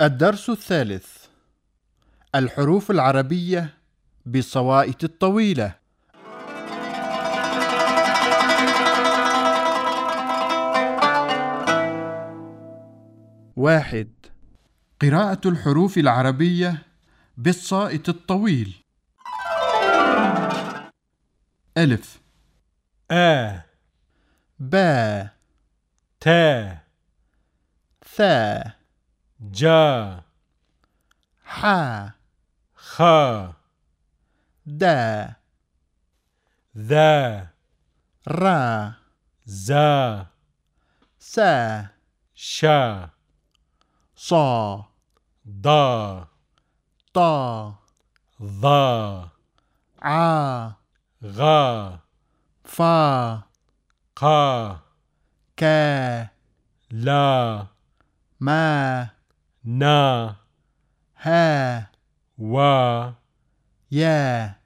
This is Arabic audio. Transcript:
الدرس الثالث. الحروف العربية بالصوائت الطويلة. واحد. قراءة الحروف العربية بالصائت الطويل. ألف. آ. با تا. ثا جا حا خا دا ذا را زا سا شا صا ضا طا ظا عا غا فا قا كا لا ما na. Ha. Wa. Yeah.